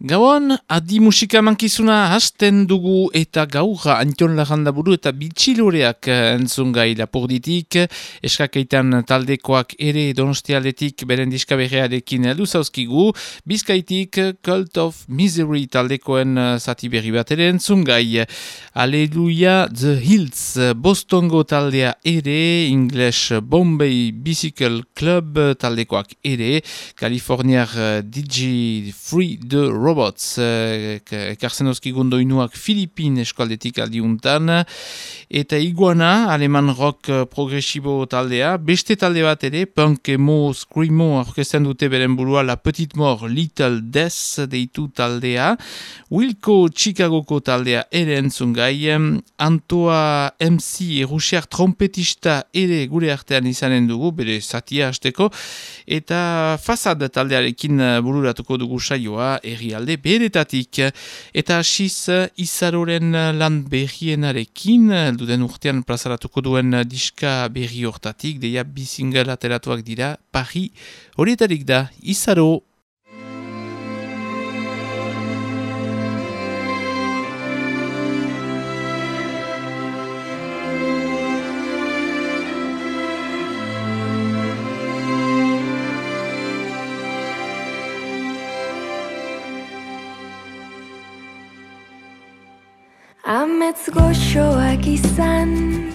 Gauan, adi musika mankizuna hasten dugu eta gaurra Antion Larrandaburu eta Bitxiloreak eh, entzun gai lapurditik. Eskakeitan taldekoak ere donostialetik beren diskaberrearekin heldu zauzkigu. Bizkaitik Cult of Misery taldekoen eh, zati berri bat ere entzun gai. Aleluia The Hills Bostongo taldea ere, English Bombay Bicycle Club taldekoak ere, Kaliforniar eh, DJ Free The Robots, eh, ekartzen oskigun doinuak Filipin eskualdetik aldiuntan, eta iguana, aleman rock eh, progresibo taldea, beste talde bat ere, punk, emo, screamo, orkesten dute beren burua La Petite Mort, Little Death deitu taldea, Wilco Chicagoko taldea ere entzun gai, Antoa MC erusiar trompetista ere gure artean izanen dugu, bere zatia hasteko, eta Fasad taldearekin eh, bururatuko dugu saioa, herri alde beretatik. Eta asiz izaroren lan berrienarekin, duden urtean plazaratuko duen diska berri hortatik, deia bi single ateratuak dira, pari horietarik da, izaro. Amets goxoak izan Aldala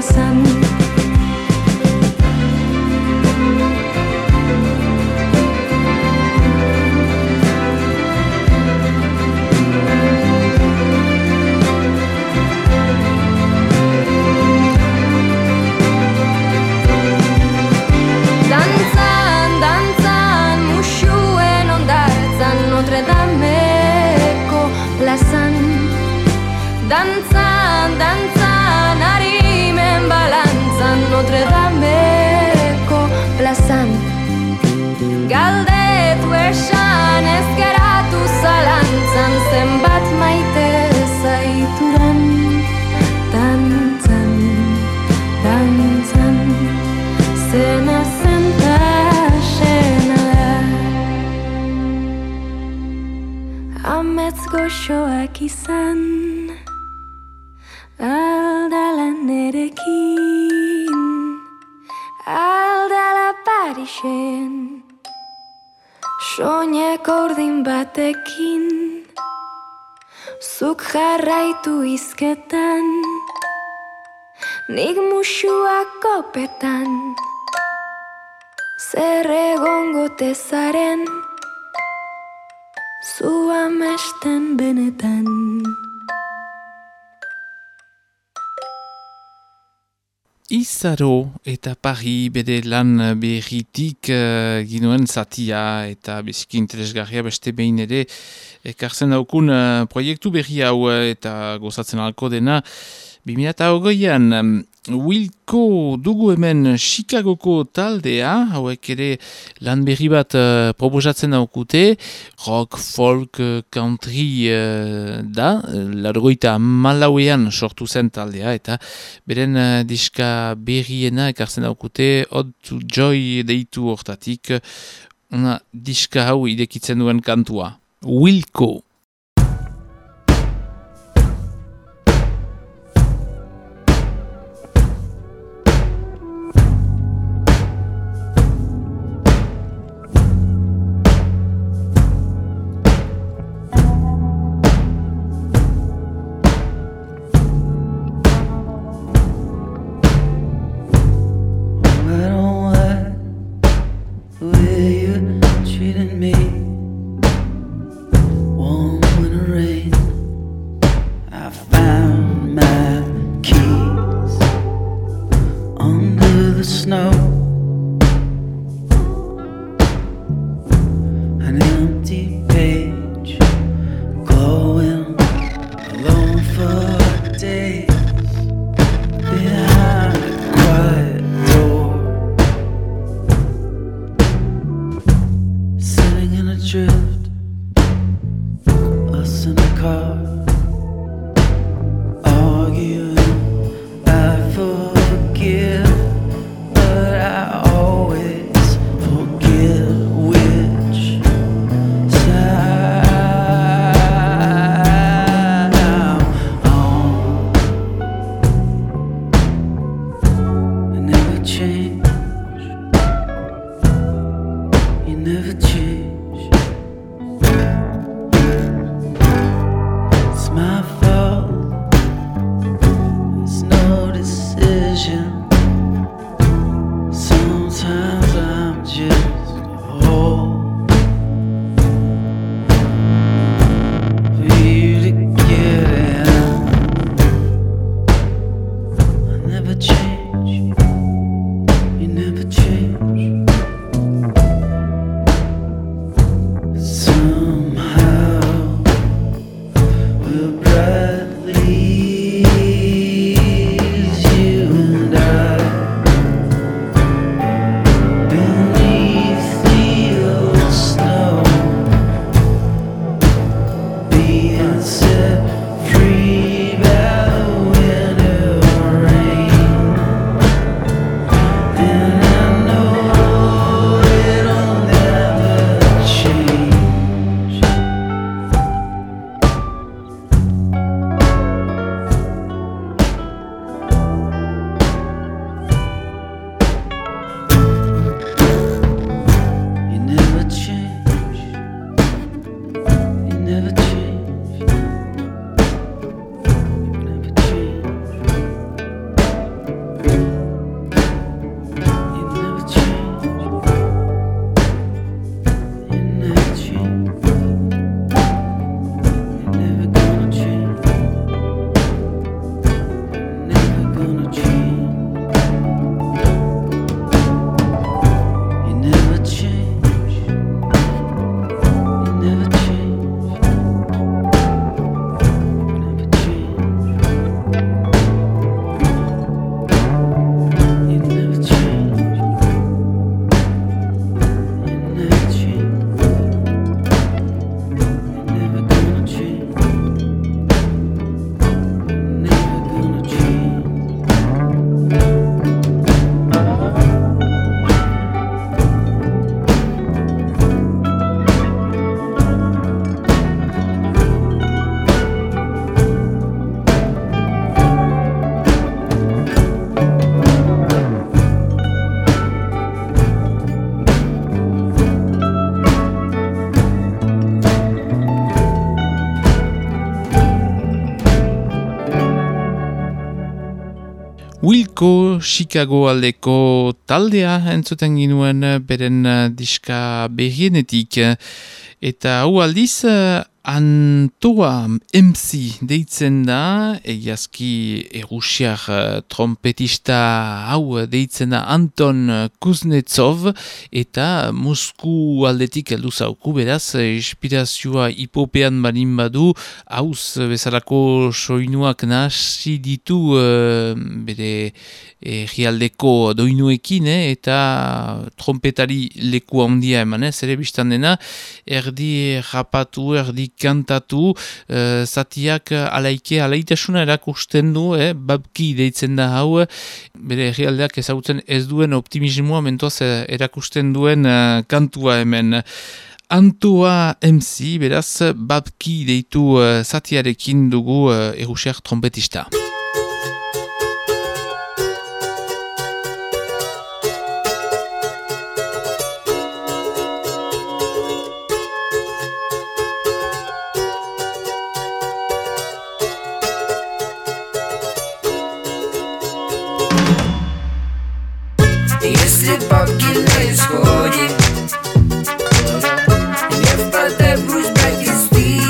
perasaan Izaro eta pari bere lan berritik uh, ginuen zatia eta beziki interesgarria beste behin ere ekartzen daukun uh, proiektu berri hau eta gozatzen alko dena. 2008an um, Wilko dugu hemen Chicagoko taldea, hauek ere lan berri bat uh, proposatzen daukute, rock, folk, country uh, da, largoita malauean sortu zen taldea, eta beren uh, diska berriena ekartzen daukute, Odd to Joy deitu hortatik, una diska hau idekitzen duen kantua. Wilko. vision Chicago aldeko taldea entzuten ginuen beren diska berrienetik. Eta hau aldiz Antoa MC deitzen da, egiazki erusiak uh, trompetista hau deitzen da Anton Kuznetsov, eta Mosku aldetik heldu zauku, beraz, inspirazioa hipopean balin badu, hauz bezalako soinuak nasi ditu bere egialdeko doinuekin, eh, eta trompetari leku handia emanez, ere biztan dena, erdi rapatu, erdi kantatu, uh, zatiak alaike, alaitasuna erakusten du, eh, babki deitzen da hau, bere herrialdeak ezagutzen ez duen optimismoa mentoaz eh, erakusten duen uh, kantua hemen. Antua MC, beraz, babki deitu uh, zatiarekin dugu uh, erusiak trompetista. Эти бабки на исходе Не впадай в грусть бэкисты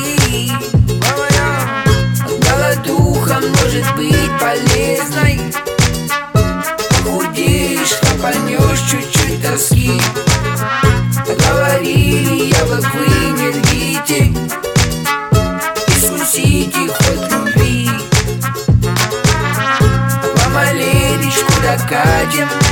духом может быть полезной. Похудеешь, попанешь чуть-чуть тоски. Говорили, я бы вы не львите Искусите хоть любви. По малелечку докатим.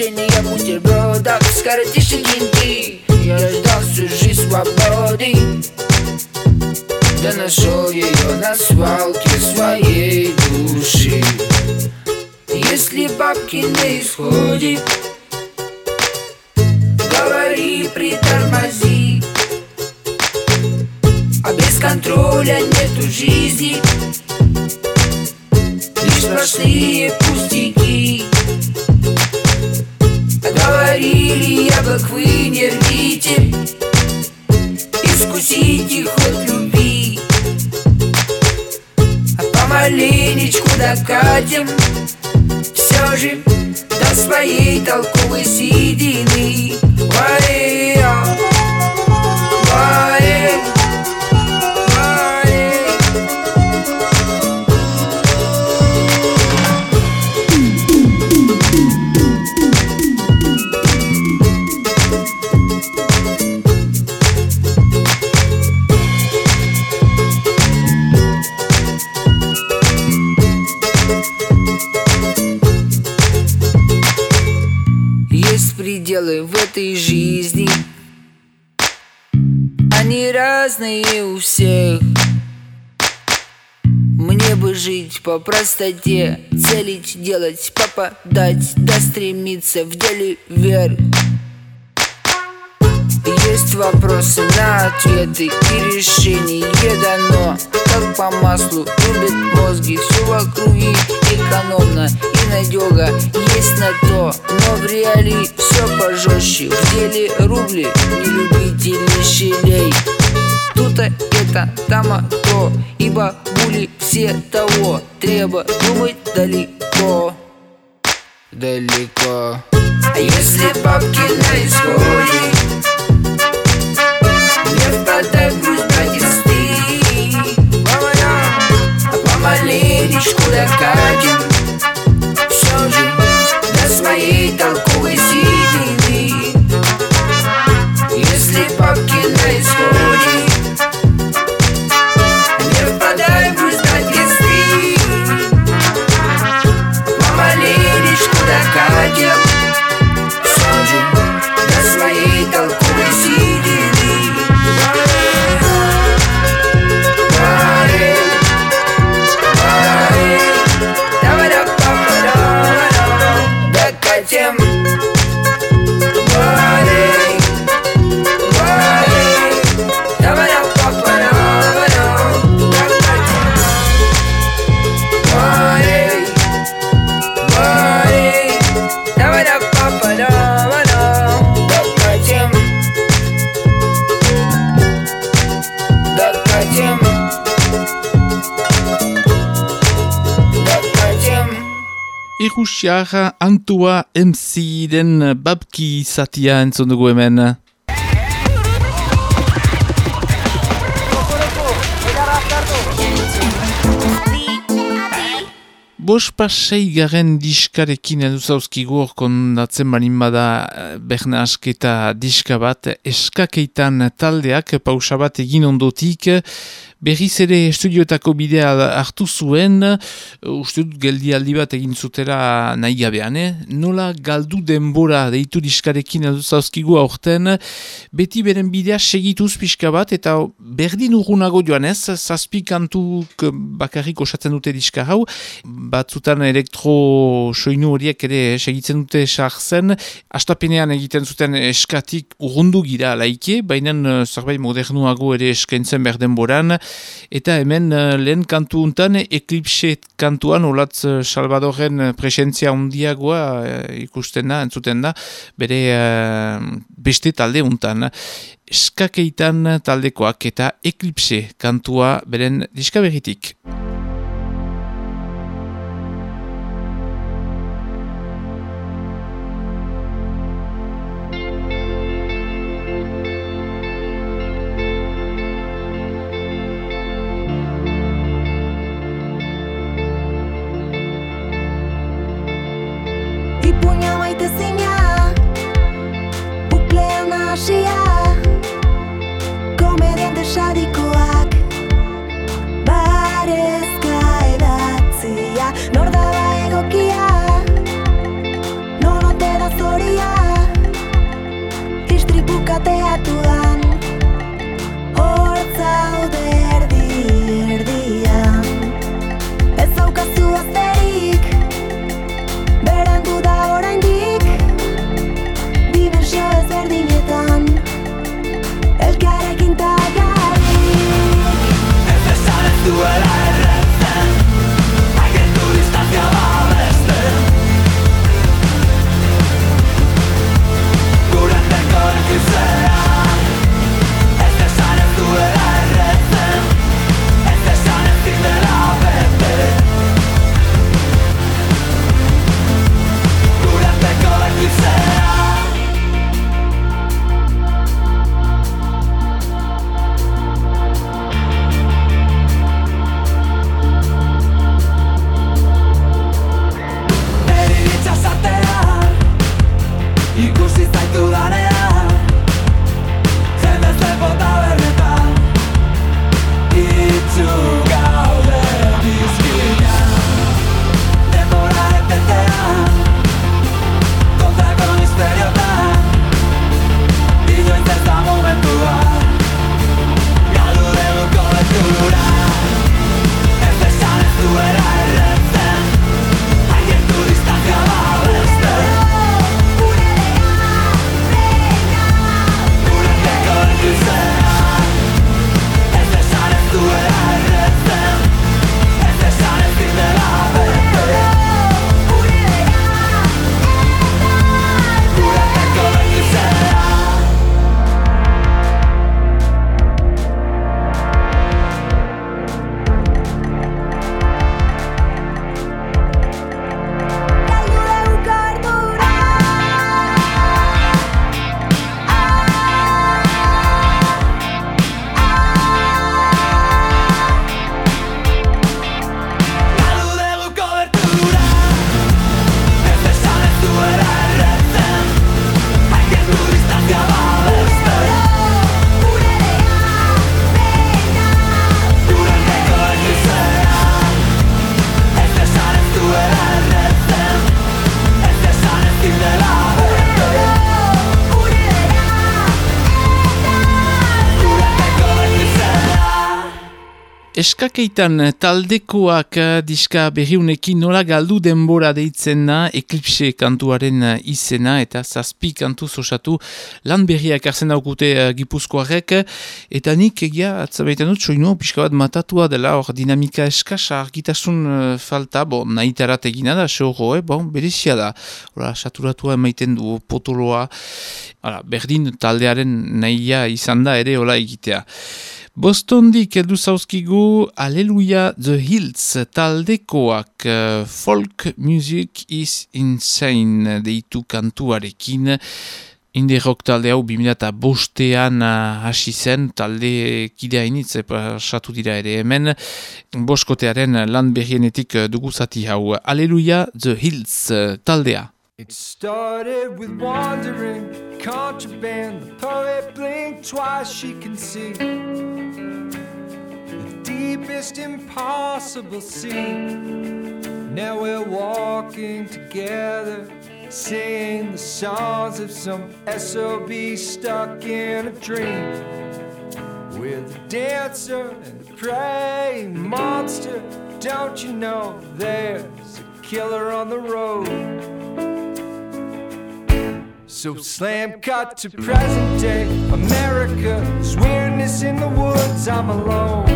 Кишения бутербродов с а коротишей ленты жить по простоте. Целить, делать, попадать Да стремиться. В деле вверх есть вопросы на ответы и решение дано. Как по маслу любят мозги, все в округе экономно. И надега Есть на то, но в реалии все пожестче В деле рубли, не любители щелей Тут это, то, ибо були все того Треба думать далеко. Далеко. А если бабки на исходе впадай в грусть, братец, ты А помаленечку докатим. Все же до своей толковой седины Если бабки на исходе you. Ikusiak Antua MC den babki zatia entzun dugu hemen. Bos pasei garen diskarekin edu zauzkigu orkon datzen banin bada eh, berna asketa diska bat eskakeitan taldeak pausa bat egin ondotik berriz ere estudioetako bidea hartu zuen, uste dut geldi aldi bat egin zutera nahi gabean, eh? nola galdu denbora deitu diskarekin edu zauzkigu aurten, beti beren bidea segituz pixka bat, eta berdin urgunago joan ez, zazpi kantuk bakarrik osatzen dute diska hau, batzutan elektro soinu horiek ere segitzen dute sartzen, astapenean egiten zuten eskatik urrundu gira laike, baina zerbait modernuago ere eskaintzen berden boran, eta hemen uh, lehen kantu untan Eclipse kantuan olatz uh, Salvadoren uh, presentzia undiagoa ikusten da, entzuten da, bere beste talde untan. Skakeitan taldekoak eta Eclipse kantua beren diskaberitik. Eskakeitan taldekoak eh, diska berriunekin nola galdu denbora deitzen da Eclipse kantuaren eh, izena eta zazpi kantu osatu lan berriak arzen daukute gipuzkoarek eta nik egia atzabaitan dut soinu pixka bat matatua dela hor dinamika eskasa argitasun falta bo nahi tarat egina da sehorro, eh, bon, berezia da. Hora, saturatua emaiten du potoloa. Hala, berdin taldearen nahia izan da ere hola egitea Bostondik edu zauzkigu Aleluia The Hills taldekoak uh, Folk Music is Insane deitu kantuarekin. Inde rock talde hau 2000 bostean uh, hasi zen talde kidea initz pasatu dira ere hemen. Boskotearen lan berrienetik dugu zati hau. Aleluia The Hills taldea It started with wandering, contraband. The poet blinked twice, she can see the deepest impossible sea. Now we're walking together, singing the songs of some SOB stuck in a dream. With a dancer and a praying monster, don't you know there's a killer on the road? So slam cut to present day America. There's weirdness in the woods, I'm alone.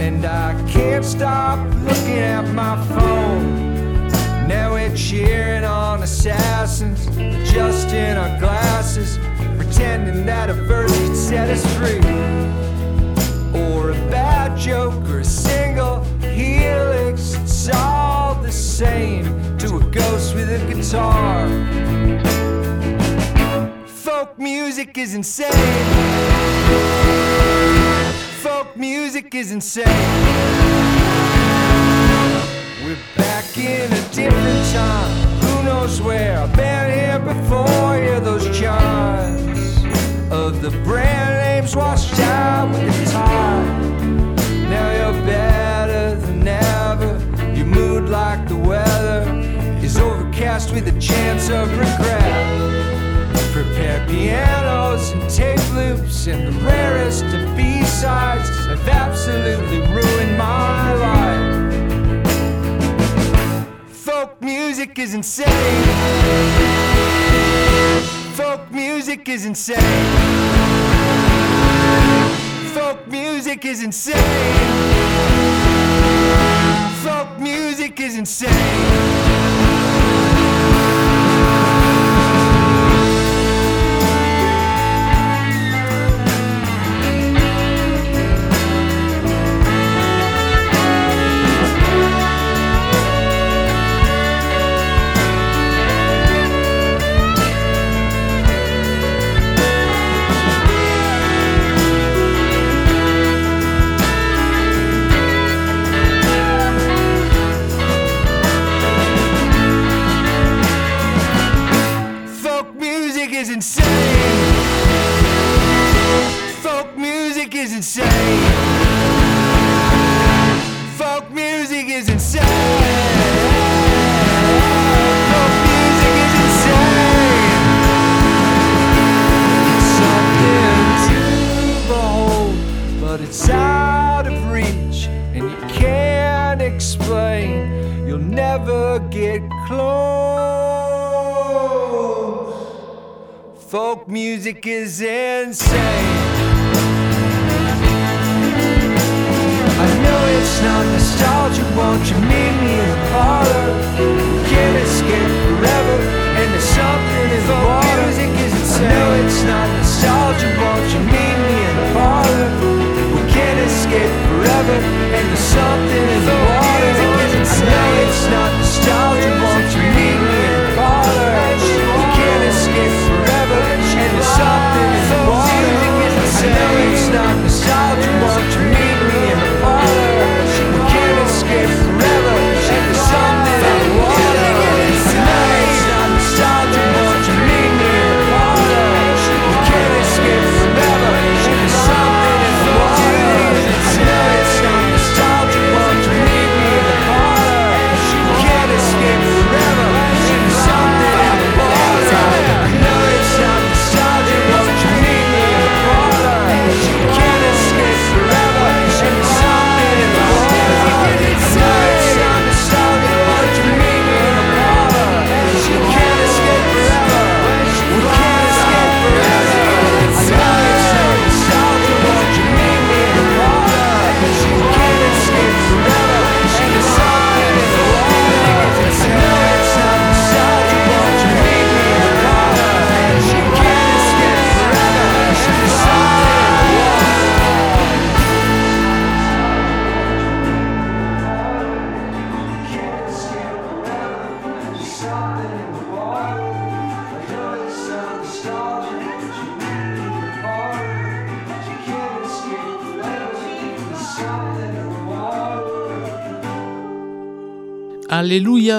And I can't stop looking at my phone. Now we're cheering on assassins, just in our glasses, pretending that a verse could set us free. Or a bad joke or a single helix, it's all the same to a ghost with a guitar folk music is insane. Folk music is insane. We're back in a different time. Who knows where? I've been here before. Hear those chimes of the brand names washed out with the tide. Mood, like the weather, is overcast with a chance of regret. Prepare pianos and tape loops and the rarest of B-sides have absolutely ruined my life. Folk music is insane. Folk music is insane. Folk music is insane. Folk music is insane.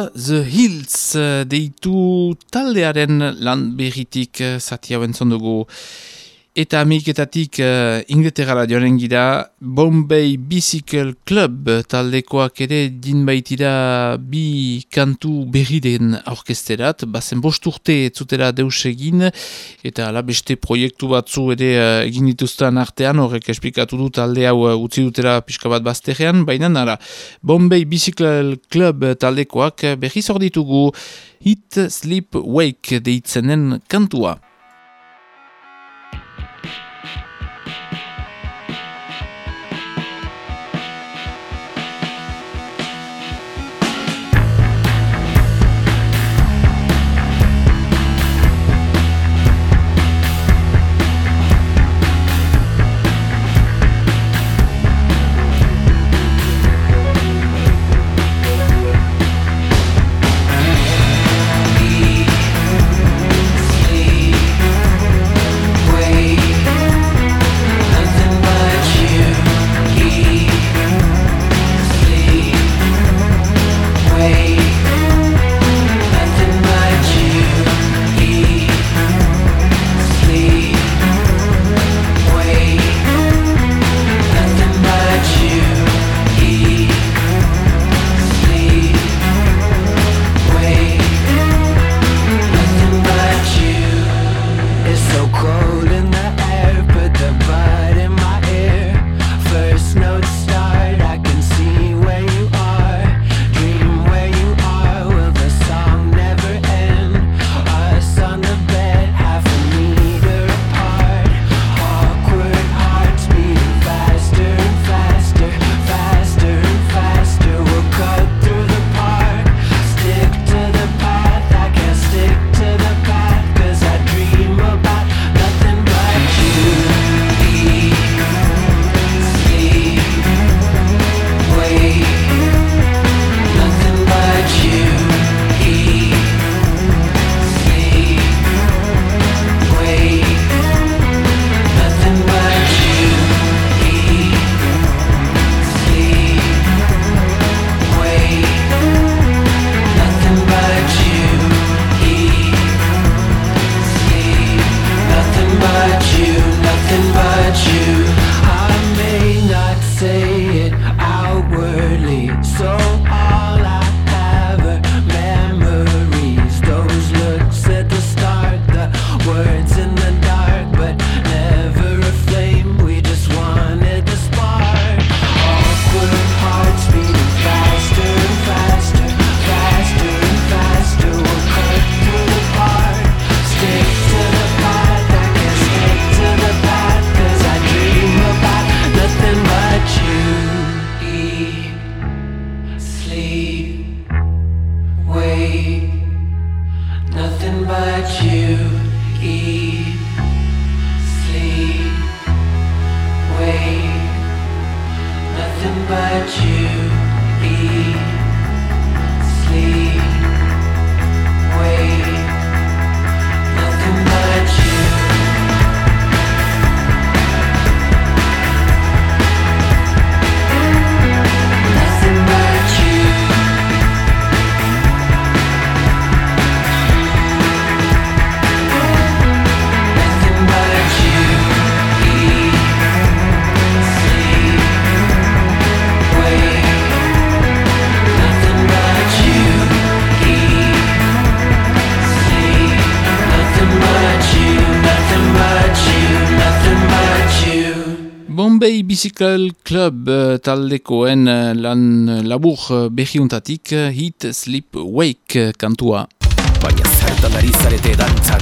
The Hills eh, deitu taldearen lan berritik eh, zati hau dugu. Eta Ameriketatik uh, Inglaterra joan gira Bombay Bicycle Club taldekoak ere din baitira bi kantu berri den orkesterat. Bazen bost urte etzutera deus egin eta ala beste proiektu batzu ere uh, egin dituzten artean horrek esplikatu du talde hau uh, utzi dutera pixka bat bazterrean. Baina nara Bombay Bicycle Club taldekoak berri zorditugu Hit Sleep Wake deitzenen kantua. Bicycle Club uh, taldekoen uh, lan uh, labur behiuntatik Heat Sleep Wake kantua. Baina zertan ari zarete dantzan.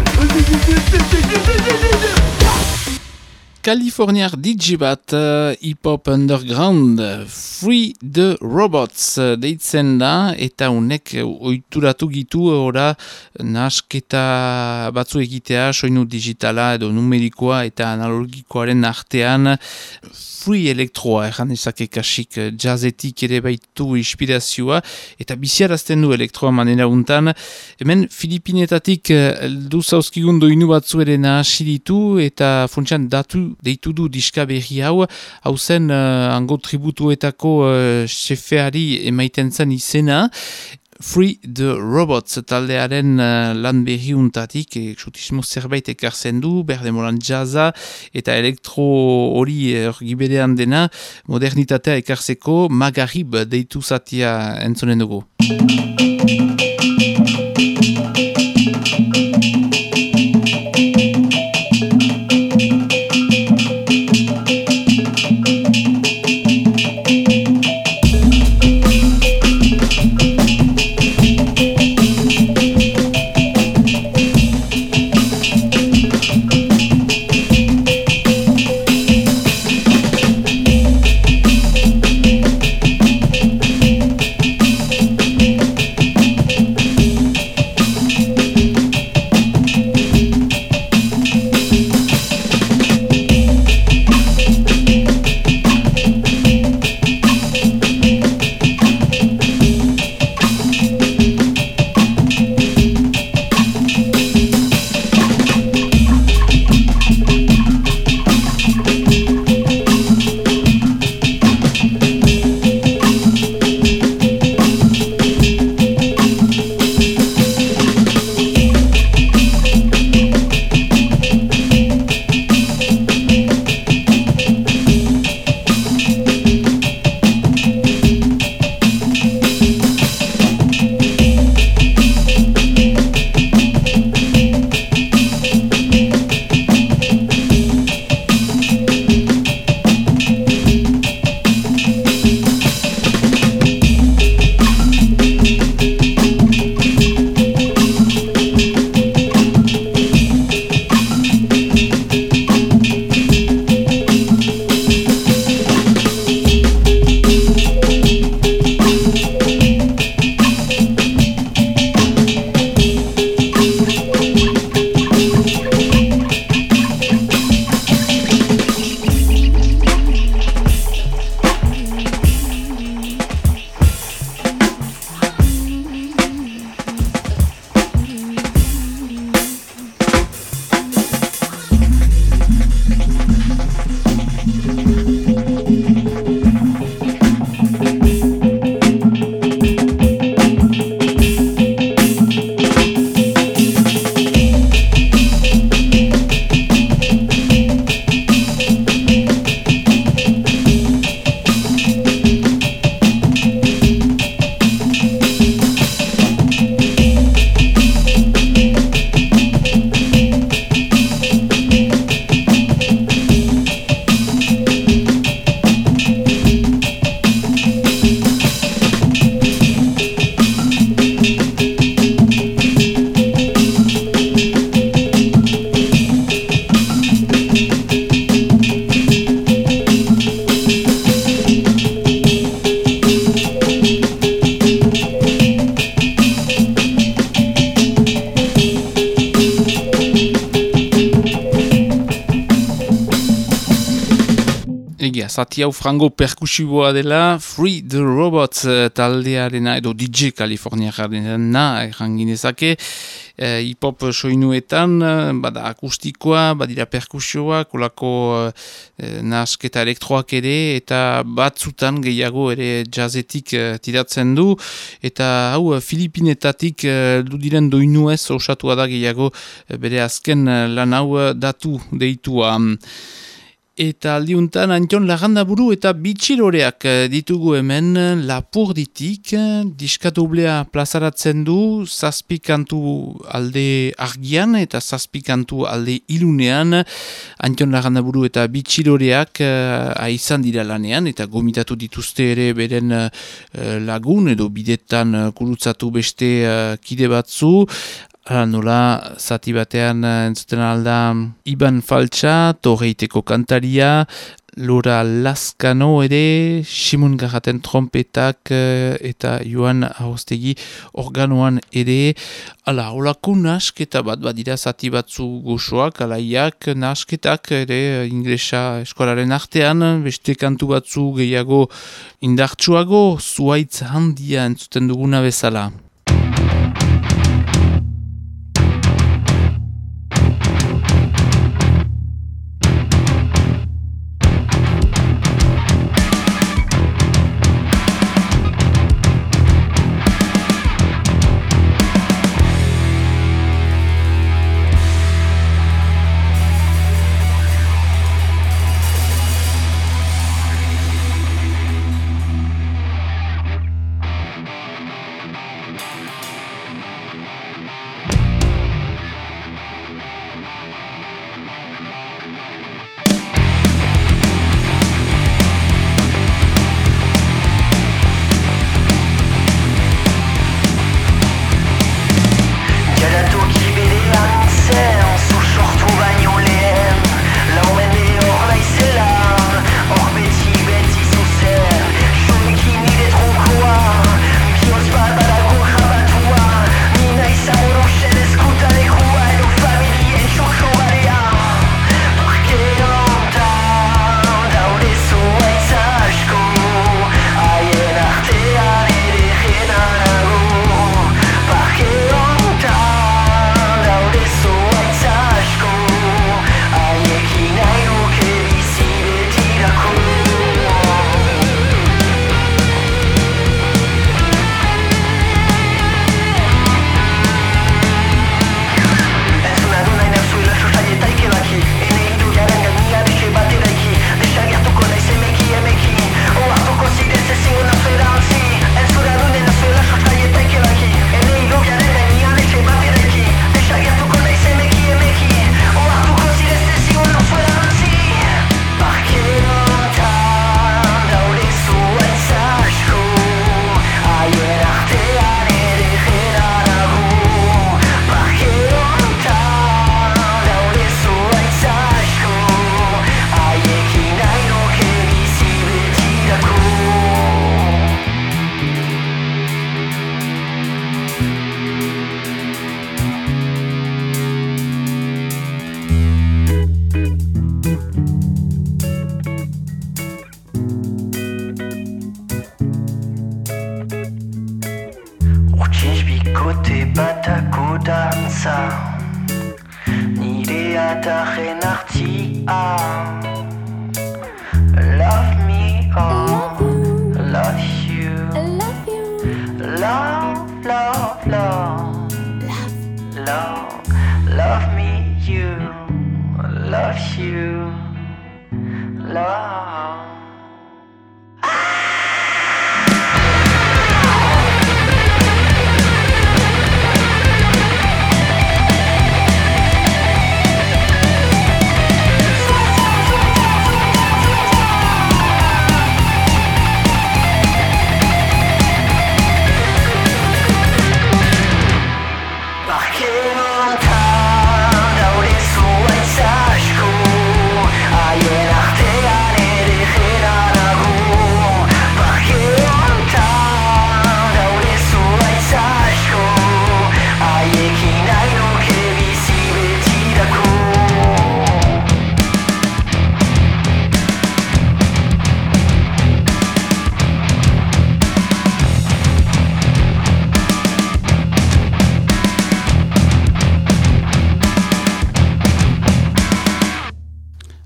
Kaliforniar DJ bat uh, hip-hop underground Free the Robots uh, deitzen da eta unek oituratu gitu ora nasketa batzu egitea soinu digitala edo numerikoa eta analogikoaren artean free elektroa erran ezake kasik jazzetik ere baitu inspirazioa eta biziarazten du elektroa manera untan. Hemen Filipinetatik du zauzkigun doinu batzu ere nahasi ditu eta funtsan datu deitu du diska berri hau, hau zen uh, ango tributuetako uh, xefeari emaiten zen izena, Free the Robots taldearen uh, lan berriuntatik, eksotismo zerbait ekartzen du, berdemoran jazza eta elektro hori ergibedean dena, modernitatea ekartzeko. Magarib deitu zatia entzonen dugu. Zati hau frango perkusiboa dela Free the Robots uh, taldearena edo DJ California jardinena erranginezake uh, hip-hop soinuetan uh, bada akustikoa, badira perkusioa kolako uh, nasketa elektroak ere eta batzutan gehiago ere jazzetik uh, tiratzen du. Eta hau Filipinetatik uh, du diren doinu ez osatua da gehiago bere azken lan hau datu deitua Eta aldiuntan Antion Lagandaburu eta bitxiloreak eh, ditugu hemen lapurditik, diskatoblea plazaratzen du, zazpikantu alde argian eta zazpikantu alde ilunean, Antion Lagandaburu eta bitxiloreak uh, aizan dira lanean, eta gomitatu dituzte ere beren lagun edo bidetan uh, kurutzatu beste uh, kide batzu, nola, zati batean eh, entzuten alda Iban Faltsa, Torreiteko kantaria, Lora Laskano ere, Simon Garraten trompetak eh, eta Joan Arostegi organoan ere. Hala, holako nasketa bat badira zati batzu goxoak, alaiak nasketak ere inglesa eskolaren artean, beste kantu batzu gehiago indartsuago, zuaitz handia entzuten duguna bezala.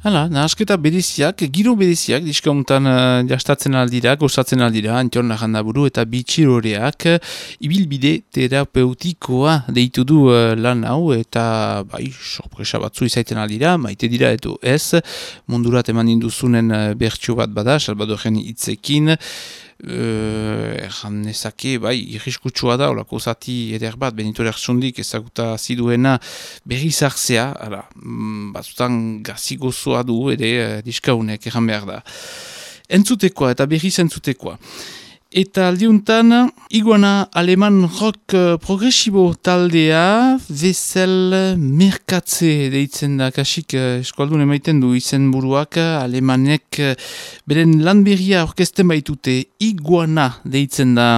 Hala, nahasketa bereziak, giro bereziak, diska honetan uh, jastatzen aldira, gozatzen aldira, Antion Lajandaburu eta bitxiroreak, ibilbide terapeutikoa deitu du uh, lan hau, eta bai, sorpresa batzu izaiten aldira, maite dira edo ez, mundurat eman induzunen uh, bertxo bat bada, Salvadoren hitzekin, Uh, erran nezake, bai, irriskutsua da, olako zati eder bat, Benito Lertsundik ezaguta ziduena berri zartzea, ara, mm, batzutan gazi gozoa du, ere, uh, diskaunek, erran behar da. Entzutekoa, eta berri zentzutekoa. Eta aldiuntan, iguana aleman rock uh, progresibo taldea, Vesel Merkatze deitzen da, kasik uh, eskualdun emaiten du izen buruak, alemanek uh, beren lanberria orkesten baitute, iguana deitzen da.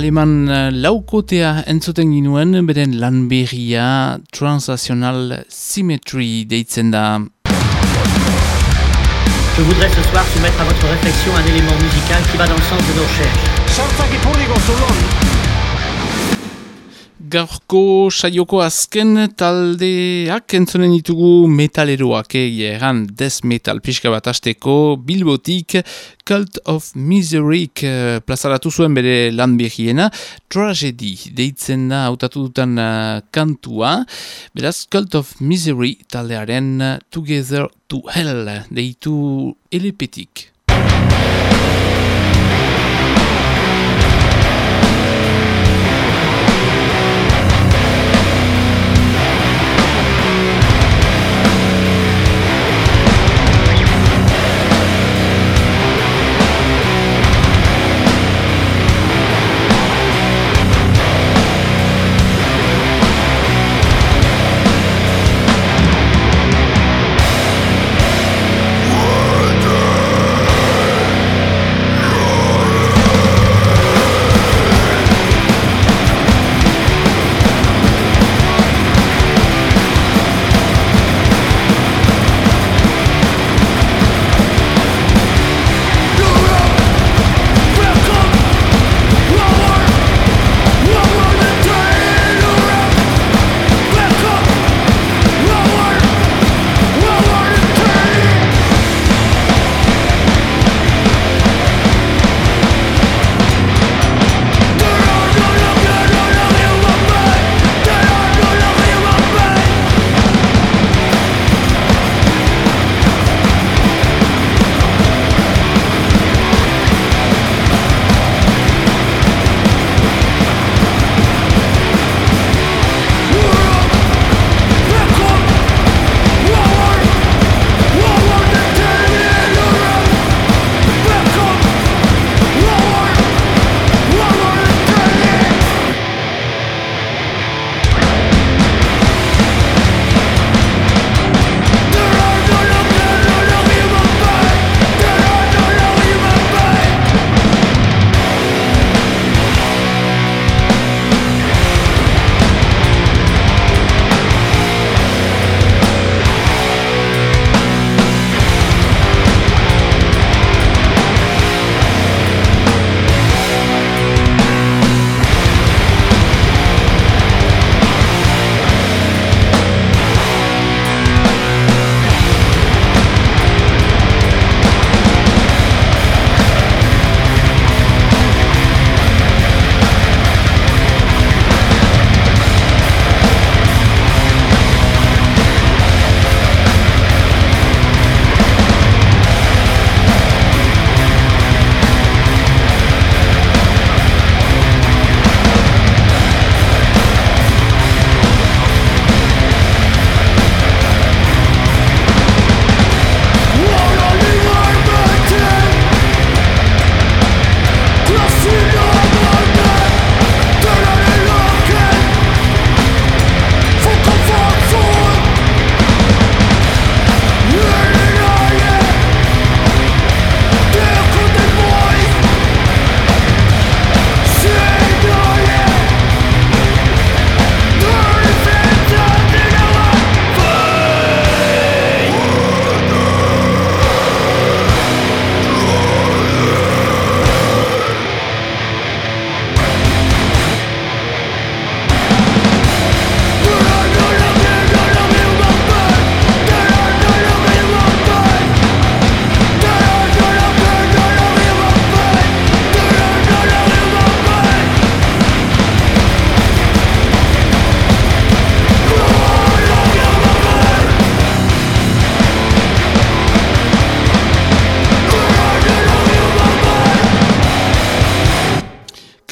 Aleman eh, laukotea entzuten ginuen, beren lanberria Transnational Symmetry deitzen da. Je voudrais ce soir soumettre à votre réflexion un élément musical qui va dans le sens de nos recherches. Gaurko saioko azken taldeak entzonen ditugu metaleroak egeran eh, des metal pixka bat asteko bilbotik Cult of Misery uh, plazaratu zuen bere lan behiena. Tragedy deitzen da hautatu dutan uh, kantua. Beraz Cult of Misery taldearen Together to Hell deitu elepetik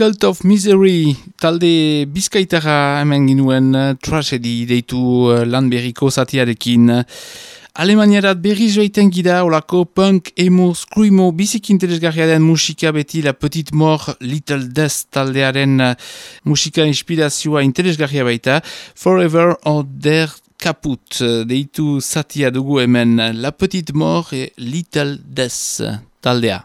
Cult of Misery talde bizkaitara hemen ginuen uh, tragedy deitu uh, lan berriko zatiarekin. Alemaniarat berri joaiten gira olako punk, emo, screamo, bizik interesgarria den musika beti la petit mort Little Death taldearen uh, musika inspirazioa interesgarria baita. Forever or der kaput deitu zatia dugu hemen la petit mort e Little Death taldea.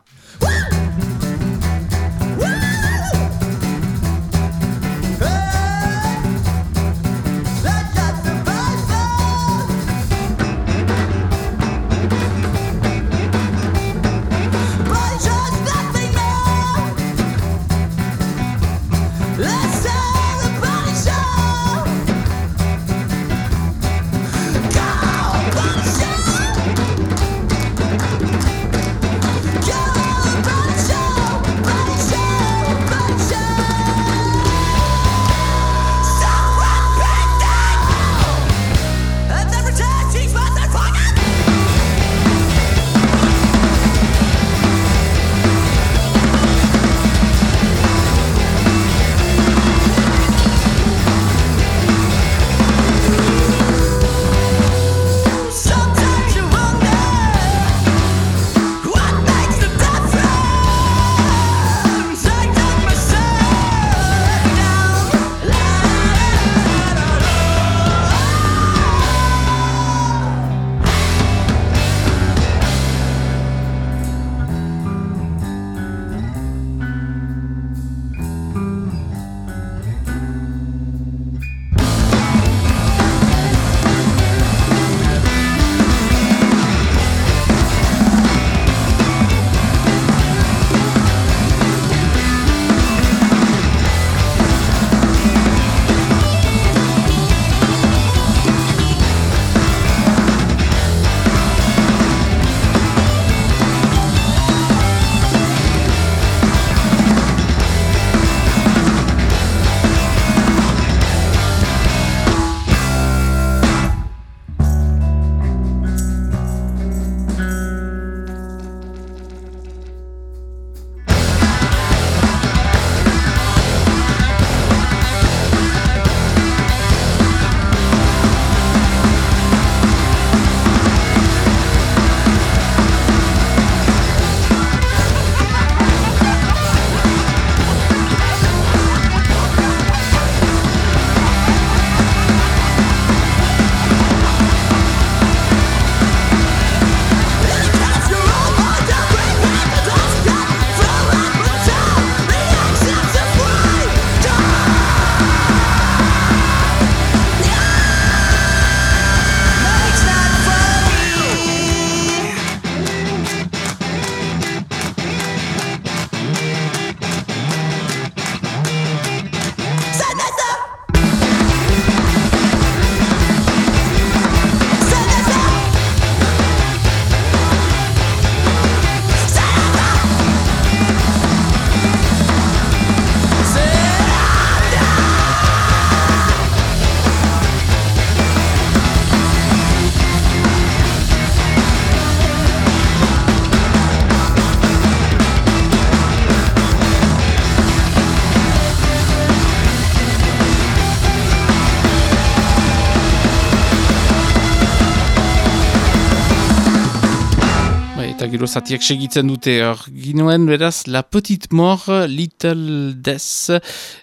Gero zatiak segitzen dute hor. Ginoen beraz, La Petite Mort, Little Death,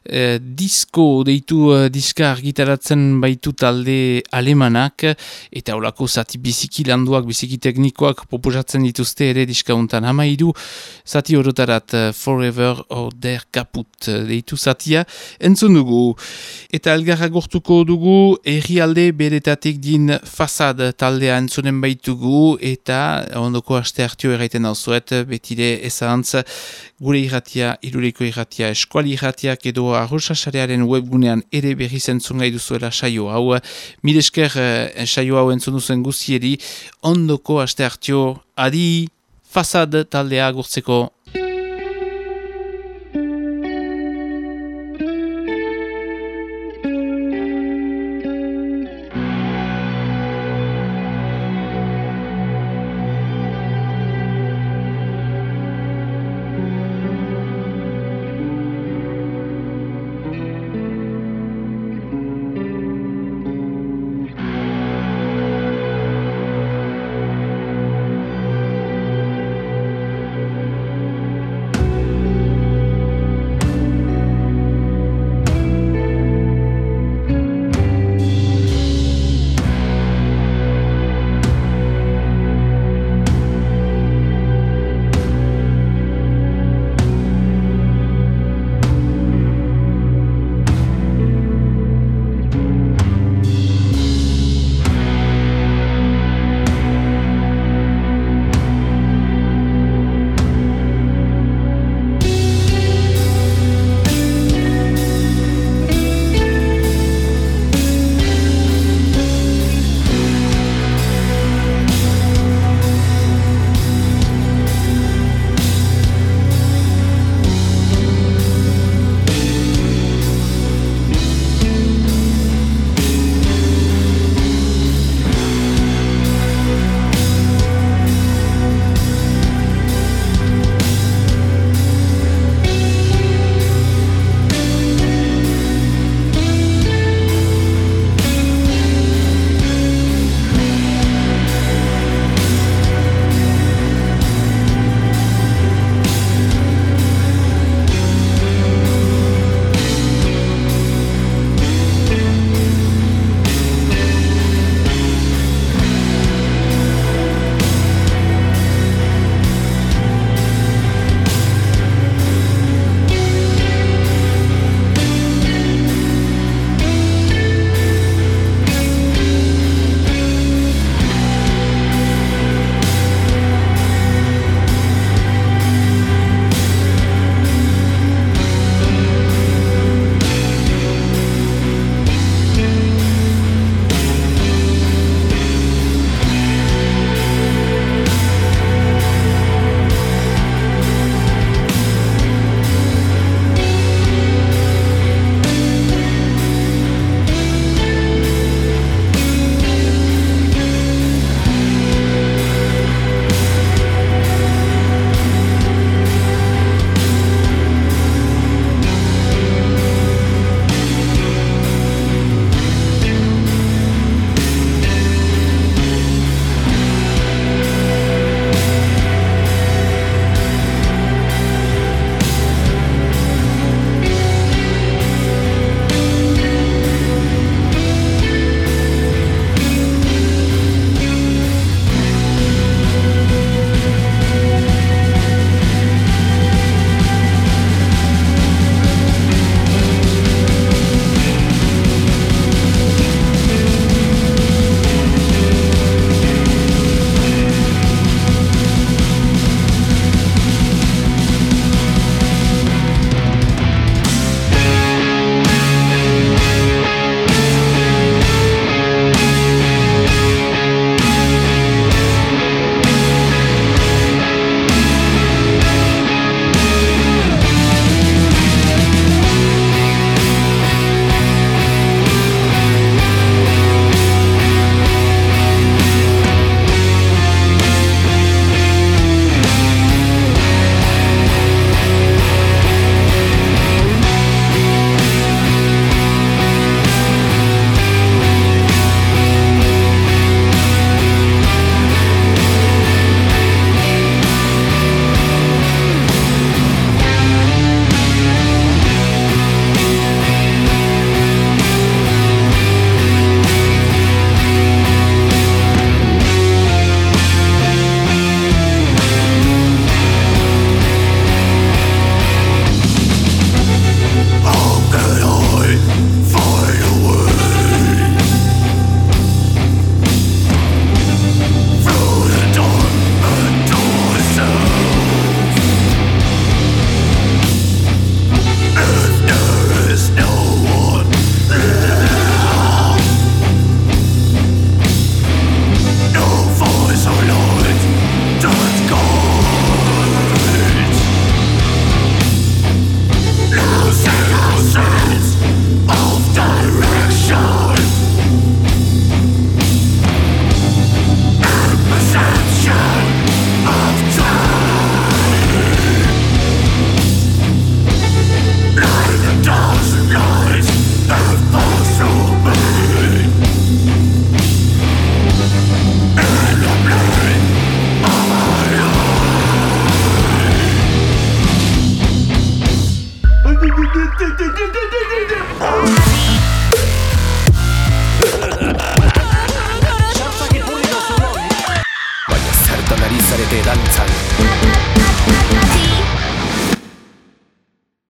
eh, disko deitu eh, diska argitaratzen baitu talde alemanak, eta holako zati biziki landuak, biziki teknikoak proposatzen dituzte ere diska untan. Hama idu, zati horotarat eh, Forever or Der Kaput eh, deitu zatia, entzun dugu. Eta elgarra gortuko dugu, herrialde beretatik din fasad taldea entzunen baitugu, eta ondoko aste hartio erraiten dauzuet, betire ezantz, gure irratia, irureko irratia, eskuali irratiak edo arrosasarearen webgunean ere berri zentzun gai duzuela saio hau. Milesker eh, saio hau entzun duzen guzieri, ondoko aste hartio, adi, fasad taldea gurtzeko